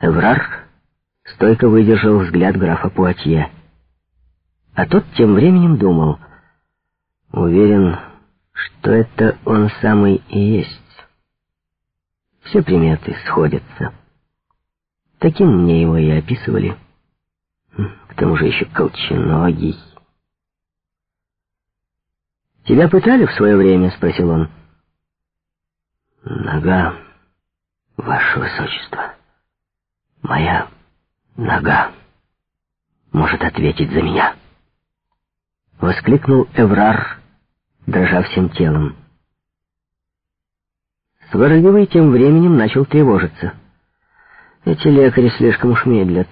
Эврар стойко выдержал взгляд графа Пуатье. А тот тем временем думал, уверен, что это он самый и есть. Все приметы сходятся. Таким мне его и описывали. К тому же еще колченогий. «Тебя пытали в свое время?» — спросил он. «Нога, ваше высочество. Моя нога может ответить за меня». Воскликнул Эврар, дрожа всем телом. Сварливый тем временем начал тревожиться. Эти лекари слишком уж медлят.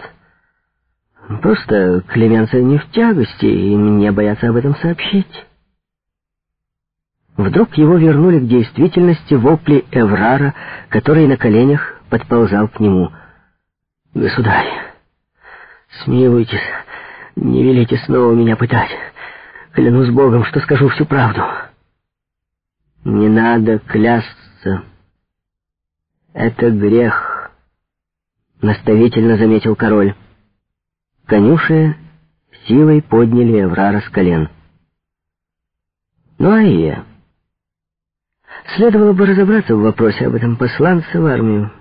Просто Клеменция не в тягости, и мне боятся об этом сообщить. Вдруг его вернули к действительности вопли Эврара, который на коленях подползал к нему. «Государь, смилуйтесь, не велите снова меня пытать. Клянусь Богом, что скажу всю правду». «Не надо клясться. Это грех», — наставительно заметил король. Конюши силой подняли Эврара с колен. «Ну а я...» Следовало бы разобраться в вопросе об этом посланце в армию.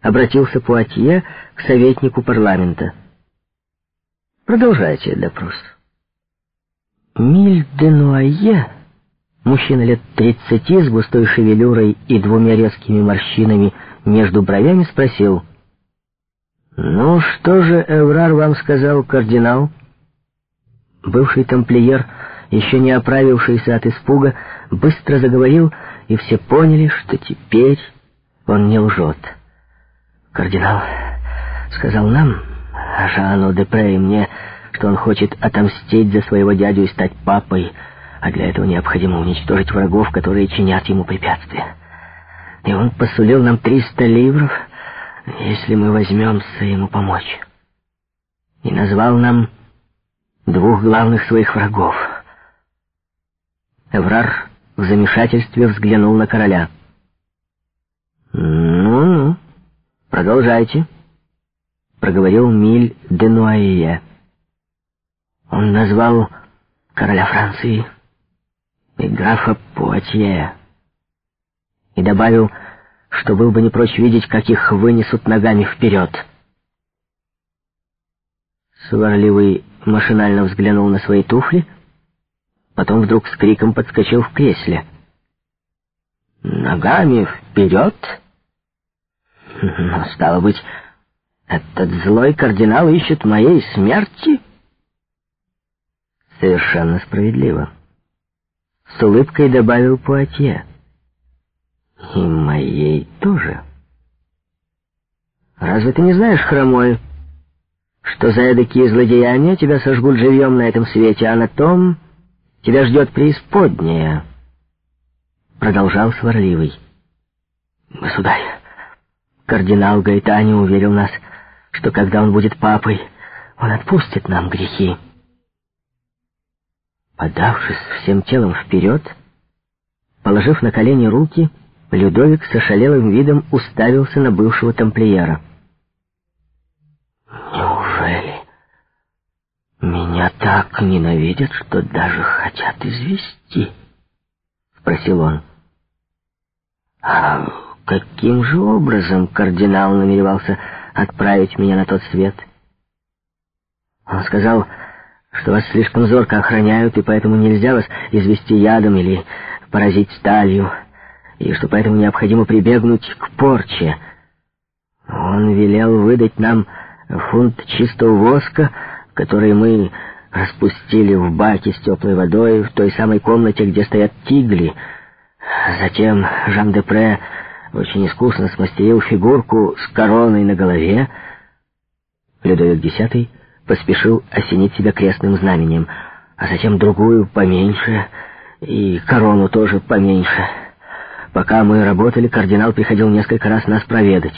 Обратился Пуатье к советнику парламента. Продолжайте допрос. Миль де Нуае, мужчина лет тридцати с густой шевелюрой и двумя резкими морщинами между бровями, спросил. «Ну, что же Эврар вам сказал, кардинал?» Бывший тамплиер еще не оправившийся от испуга, быстро заговорил, и все поняли, что теперь он не лжет. Кардинал сказал нам, Жану Депре и мне, что он хочет отомстить за своего дядю и стать папой, а для этого необходимо уничтожить врагов, которые чинят ему препятствия. И он посулил нам триста ливров, если мы возьмемся ему помочь. И назвал нам двух главных своих врагов — Эврар в замешательстве взглянул на короля. «Ну-ну, продолжайте», — проговорил Миль де Нуае. Он назвал короля Франции и графа Пуатье и добавил, что был бы не прочь видеть, как их вынесут ногами вперед. Сварливый машинально взглянул на свои туфли — Потом вдруг с криком подскочил в кресле. «Ногами вперед!» «Но, стало быть, этот злой кардинал ищет моей смерти?» «Совершенно справедливо», — с улыбкой добавил Пуатье. «И моей тоже». «Разве ты не знаешь, хромой, что за эдакие злодеяния тебя сожгут живьем на этом свете, а на том...» Тебя ждет преисподняя, — продолжал сварливый. Государь, кардинал Гайтани уверил нас, что когда он будет папой, он отпустит нам грехи. Подавшись всем телом вперед, положив на колени руки, Людовик с ошалелым видом уставился на бывшего тамплиера. «Неужели?» «Меня так ненавидят, что даже хотят извести», — спросил он. «А каким же образом кардинал намеревался отправить меня на тот свет?» Он сказал, что вас слишком зорко охраняют, и поэтому нельзя вас извести ядом или поразить сталью, и что поэтому необходимо прибегнуть к порче. Он велел выдать нам фунт чистого воска, который мы распустили в баке с теплой водой в той самой комнате, где стоят тигли. Затем Жан де Пре очень искусно смастерил фигурку с короной на голове. Людовик X поспешил осенить себя крестным знаменем, а затем другую поменьше и корону тоже поменьше. Пока мы работали, кардинал приходил несколько раз нас проведать.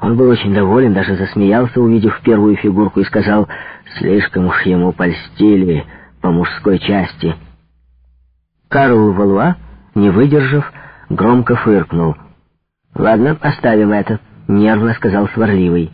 Он был очень доволен, даже засмеялся, увидев первую фигурку, и сказал, слишком уж ему польстили по мужской части. Карл Валуа, не выдержав, громко фыркнул. «Ладно, оставим это», — нервно сказал сварливый.